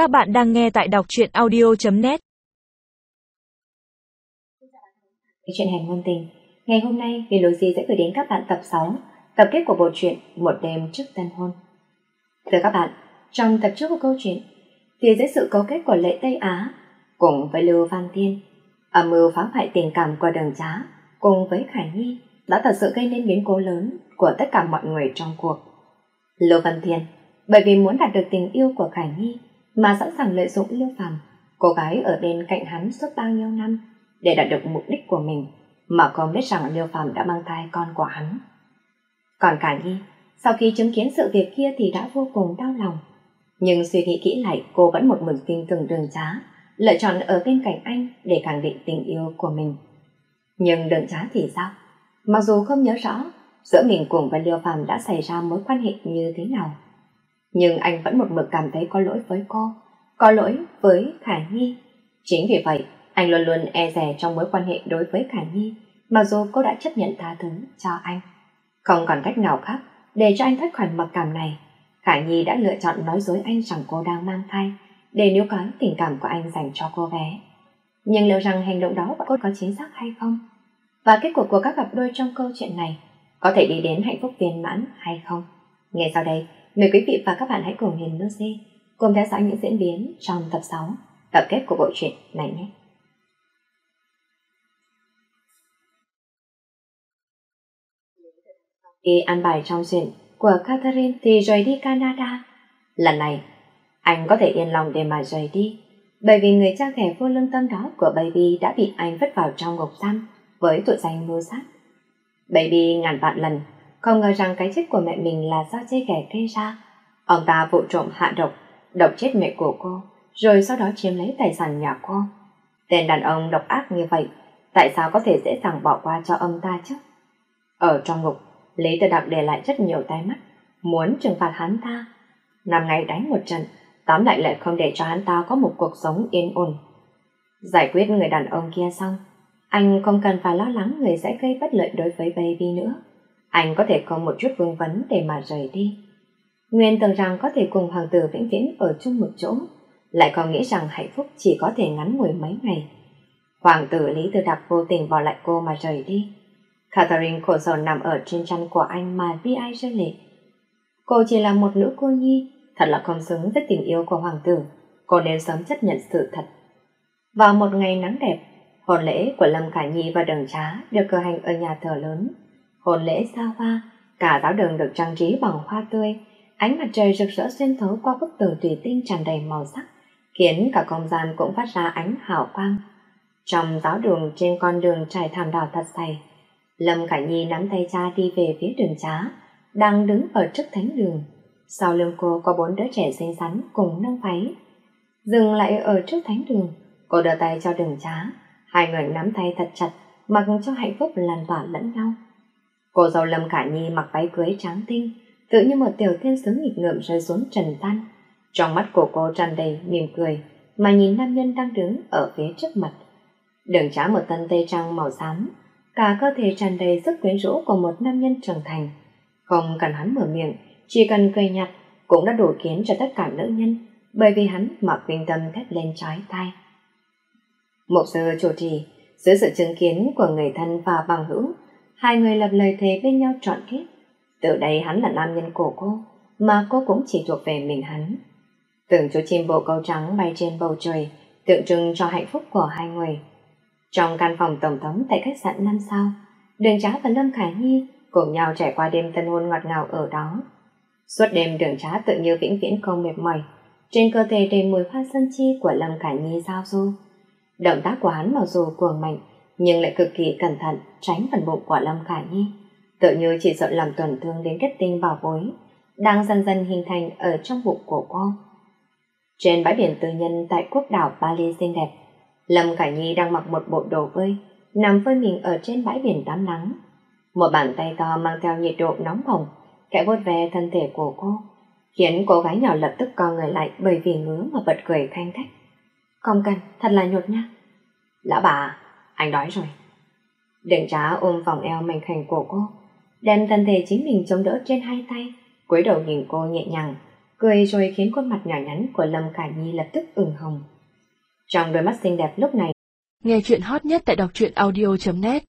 Các bạn đang nghe tại đọc truyện audio.net chuyện hành ngôn tình. Ngày hôm nay Lucy sẽ gửi đến các bạn tập 6 Tập kết của bộ truyện Một đêm trước tân hôn. Thưa các bạn, trong tập trước của câu chuyện thì dưới sự cấu kết của Lệ Tây Á cùng với Lưu Văn Tiên âm mưu phá hoại tình cảm của đường trá cùng với Khải Nhi đã thật sự gây nên biến cố lớn của tất cả mọi người trong cuộc. Lưu Văn Thiên bởi vì muốn đạt được tình yêu của Khải Nhi mà sẵn sàng lợi dụng Lưu Phàm, cô gái ở bên cạnh hắn suốt bao nhiêu năm để đạt được mục đích của mình mà không biết rằng Lưu Phàm đã mang thai con của hắn. Còn cả Nhi, sau khi chứng kiến sự việc kia thì đã vô cùng đau lòng. Nhưng suy nghĩ kỹ lại cô vẫn một mực tin tưởng đường trá, lựa chọn ở bên cạnh anh để khẳng định tình yêu của mình. Nhưng đường trá thì sao? Mặc dù không nhớ rõ giữa mình cùng với Liêu Phàm đã xảy ra mối quan hệ như thế nào. Nhưng anh vẫn một mực cảm thấy có lỗi với cô, có lỗi với Khả Nhi. Chính vì vậy, anh luôn luôn e rè trong mối quan hệ đối với Khả Nhi, mặc dù cô đã chấp nhận tha thứ cho anh. Không còn cách nào khác để cho anh thoát khỏi mặc cảm này. Khả Nhi đã lựa chọn nói dối anh rằng cô đang mang thai, để níu kéo tình cảm của anh dành cho cô bé. Nhưng liệu rằng hành động đó cô có chính xác hay không? Và kết cục của các cặp đôi trong câu chuyện này có thể đi đến hạnh phúc viên mãn hay không? Ngay sau đây, mời quý vị và các bạn hãy cùng Hiền Lucy cùng theo dõi những diễn biến trong tập 6, tập kết của bộ truyện này nhé. Khi ăn bài trong chuyện của Catherine thì rời đi Canada. Lần này, anh có thể yên lòng để mà rời đi, bởi vì người cha ghẻ vô lương tâm đó của Baby đã bị anh vứt vào trong ngục giam với tội danh mưu sát. Baby ngàn vạn lần, không ngờ rằng cái chết của mẹ mình là do chê ghẻ gây ra. Ông ta vụ trộm hạ độc, độc chết mẹ của cô, rồi sau đó chiếm lấy tài sản nhà cô. Tên đàn ông độc ác như vậy, tại sao có thể dễ dàng bỏ qua cho ông ta chứ? Ở trong ngục, Lý Tử đặng để lại rất nhiều tai mắt, muốn trừng phạt hắn ta. Năm ngày đánh một trận, tóm lại lại không để cho hắn ta có một cuộc sống yên ổn. Giải quyết người đàn ông kia xong, anh không cần phải lo lắng người sẽ gây bất lợi đối với baby nữa. Anh có thể có một chút vương vấn để mà rời đi. Nguyên tưởng rằng có thể cùng hoàng tử vĩnh viễn ở chung một chỗ, lại còn nghĩ rằng hạnh phúc chỉ có thể ngắn ngủi mấy ngày. Hoàng tử Lý tư Đặc vô tình bỏ lại cô mà rời đi. Catherine khổ sở nằm ở trên chăn của anh mà bi ai rơi lệ. Cô chỉ là một nữ cô nhi, thật là không xứng với tình yêu của hoàng tử. Cô nên sớm chấp nhận sự thật. Vào một ngày nắng đẹp, hôn lễ của Lâm Khả Nhi và Đường Trá được cử hành ở nhà thờ lớn hồn lễ xa hoa, cả giáo đường được trang trí bằng hoa tươi, ánh mặt trời rực rỡ xuyên thấu qua bức tường thủy tinh tràn đầy màu sắc, khiến cả không gian cũng phát ra ánh hào quang. Trong giáo đường trên con đường trải thảm đỏ thật dày, Lâm Khải Nhi nắm tay cha đi về phía đường trá, đang đứng ở trước thánh đường. Sau lưng cô có bốn đứa trẻ xinh xắn cùng nâng váy. Dừng lại ở trước thánh đường, cô đưa tay cho đường trá. Hai người nắm tay thật chặt, mặc cho hạnh phúc lan tỏa lẫn nhau. Cô dâu Lâm khả Nhi mặc váy cưới trắng tinh, tự như một tiểu thiên sứ nghịch ngợm rơi xuống trần tan. Trong mắt của cô tràn đầy mỉm cười, mà nhìn nam nhân đang đứng ở phía trước mặt. Đường trá một tân tây trang màu xám, cả cơ thể tràn đầy sức quyến rũ của một nam nhân trưởng thành. Không cần hắn mở miệng, chỉ cần cười nhạt cũng đã đủ kiến cho tất cả nữ nhân, bởi vì hắn mặc kinh tâm thét lên trái tai. Một giờ chủ trì, dưới sự chứng kiến của người thân và bằng hữu, hai người lập lời thề bên nhau trọn kết. Từ đây hắn là nam nhân của cô, mà cô cũng chỉ thuộc về mình hắn. tưởng chú chim bồ câu trắng bay trên bầu trời, tượng trưng cho hạnh phúc của hai người. Trong căn phòng tổng thống tại khách sạn năm sao, Đường Trá và Lâm Khải Nhi cùng nhau trải qua đêm tân hôn ngọt ngào ở đó. Suốt đêm Đường Trá tự như vĩnh viễn không mệt mỏi, trên cơ thể đầy mùi hoa sân chi của Lâm Khải Nhi giao du. Động tác của hắn mặc dù cuồng mạnh, nhưng lại cực kỳ cẩn thận tránh phần bụng của Lâm khả Nhi, tự như chỉ sợ làm tổn thương đến kết tinh bảo bối, đang dần dần hình thành ở trong bụng của cô. Trên bãi biển tư nhân tại quốc đảo Bali xinh đẹp, Lâm khả Nhi đang mặc một bộ đồ bơi, nằm phơi mình ở trên bãi biển tắm nắng. Một bàn tay to mang theo nhiệt độ nóng bỏng, kẽ vuốt ve thân thể của cô, khiến cô gái nhỏ lập tức co người lại bởi vì ngứa mà bật cười thanh thách. Không cần, thật là nhột nha. Lão bà, anh đói rồi. Đừng trá ôm vòng eo mảnh khảnh của cô, đem thân thể chính mình chống đỡ trên hai tay, cúi đầu nhìn cô nhẹ nhàng, cười rồi khiến khuôn mặt nhỏ nhắn của Lâm Khả Nhi lập tức ửng hồng. Trong đôi mắt xinh đẹp lúc này, nghe chuyện hot nhất tại đọc truyện audio.net